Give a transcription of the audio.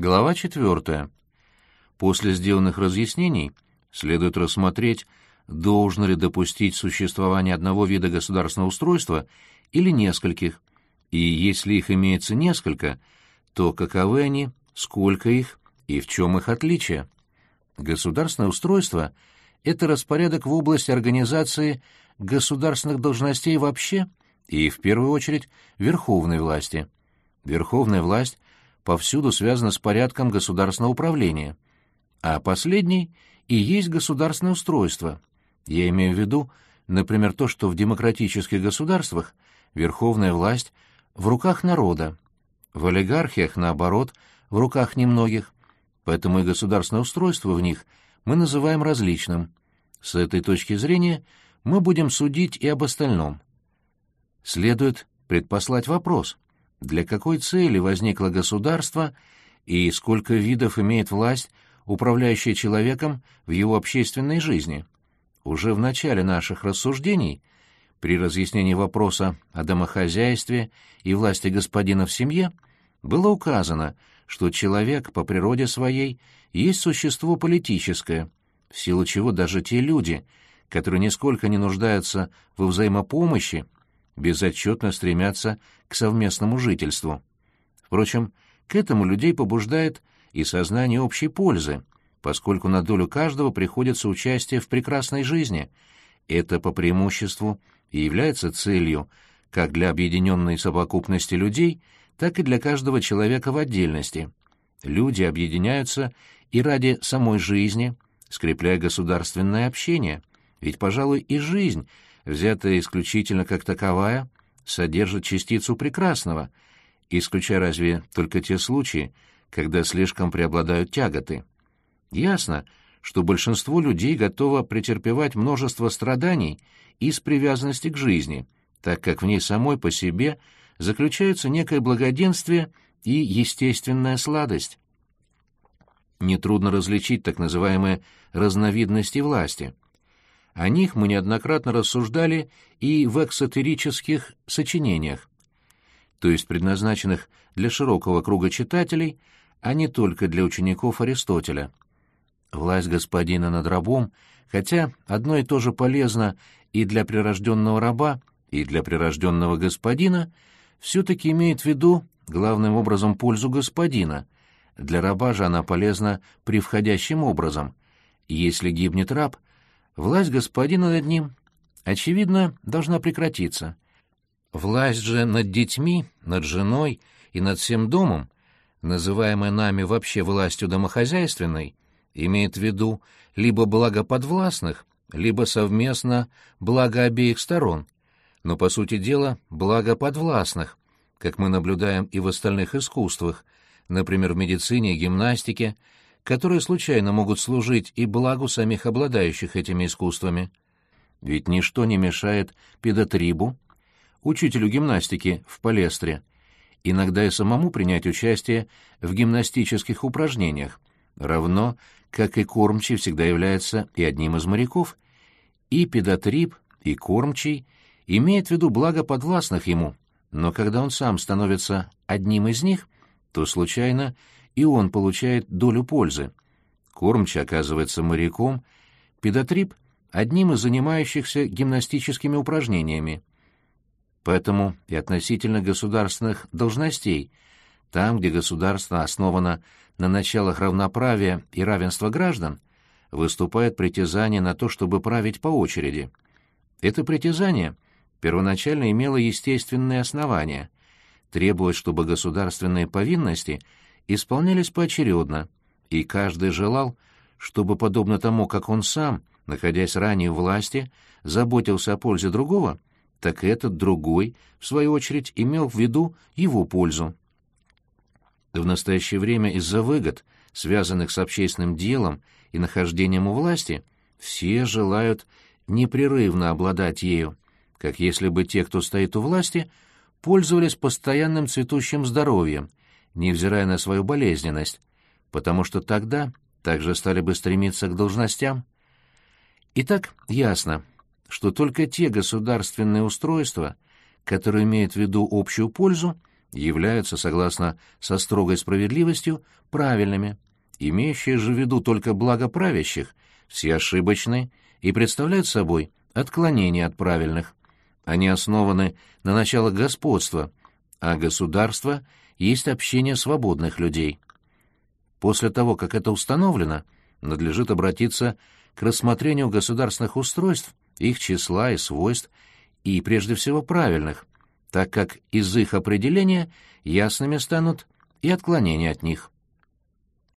Глава 4. После сделанных разъяснений следует рассмотреть, должно ли допустить существование одного вида государственного устройства или нескольких, и если их имеется несколько, то каковы они, сколько их и в чем их отличие. Государственное устройство — это распорядок в области организации государственных должностей вообще и, в первую очередь, верховной власти. Верховная власть повсюду связано с порядком государственного управления, а последний и есть государственное устройство. Я имею в виду, например, то, что в демократических государствах верховная власть в руках народа, в олигархиях, наоборот, в руках немногих, поэтому и государственное устройство в них мы называем различным. С этой точки зрения мы будем судить и об остальном. Следует предпослать вопрос — для какой цели возникло государство и сколько видов имеет власть, управляющая человеком в его общественной жизни. Уже в начале наших рассуждений, при разъяснении вопроса о домохозяйстве и власти господина в семье, было указано, что человек по природе своей есть существо политическое, в силу чего даже те люди, которые нисколько не нуждаются во взаимопомощи, безотчетно стремятся к совместному жительству. Впрочем, к этому людей побуждает и сознание общей пользы, поскольку на долю каждого приходится участие в прекрасной жизни. Это по преимуществу и является целью как для объединенной совокупности людей, так и для каждого человека в отдельности. Люди объединяются и ради самой жизни, скрепляя государственное общение, ведь, пожалуй, и жизнь — взятая исключительно как таковая, содержит частицу прекрасного, исключая разве только те случаи, когда слишком преобладают тяготы. Ясно, что большинство людей готово претерпевать множество страданий из привязанности к жизни, так как в ней самой по себе заключается некое благоденствие и естественная сладость. Нетрудно различить так называемые разновидности власти — о них мы неоднократно рассуждали и в эксотерических сочинениях, то есть предназначенных для широкого круга читателей, а не только для учеников Аристотеля. Власть господина над рабом, хотя одно и то же полезно и для прирожденного раба, и для прирожденного господина, все-таки имеет в виду главным образом пользу господина. Для раба же она полезна превходящим образом. Если гибнет раб, Власть господина над ним, очевидно, должна прекратиться. Власть же над детьми, над женой и над всем домом, называемая нами вообще властью домохозяйственной, имеет в виду либо благо подвластных, либо совместно благо обеих сторон, но, по сути дела, благо подвластных, как мы наблюдаем и в остальных искусствах, например, в медицине гимнастике, которые случайно могут служить и благу самих обладающих этими искусствами. Ведь ничто не мешает педотрибу, учителю гимнастики в палестре, иногда и самому принять участие в гимнастических упражнениях, равно как и кормчий всегда является и одним из моряков. И педотриб, и кормчий имеет в виду благо подвластных ему, но когда он сам становится одним из них, то случайно и он получает долю пользы. Кормчий оказывается моряком, педотрип — одним из занимающихся гимнастическими упражнениями. Поэтому и относительно государственных должностей, там, где государство основано на началах равноправия и равенства граждан, выступает притязание на то, чтобы править по очереди. Это притязание первоначально имело естественные основания. Требовалось, чтобы государственные повинности — исполнялись поочередно, и каждый желал, чтобы, подобно тому, как он сам, находясь ранее в власти, заботился о пользе другого, так этот другой, в свою очередь, имел в виду его пользу. В настоящее время из-за выгод, связанных с общественным делом и нахождением у власти, все желают непрерывно обладать ею, как если бы те, кто стоит у власти, пользовались постоянным цветущим здоровьем, невзирая на свою болезненность, потому что тогда также стали бы стремиться к должностям. Итак, ясно, что только те государственные устройства, которые имеют в виду общую пользу, являются, согласно со строгой справедливостью, правильными. Имеющие же в виду только благо правящих, все ошибочны и представляют собой отклонение от правильных. Они основаны на началах господства, а государство есть общение свободных людей. После того, как это установлено, надлежит обратиться к рассмотрению государственных устройств, их числа и свойств, и прежде всего правильных, так как из их определения ясными станут и отклонения от них.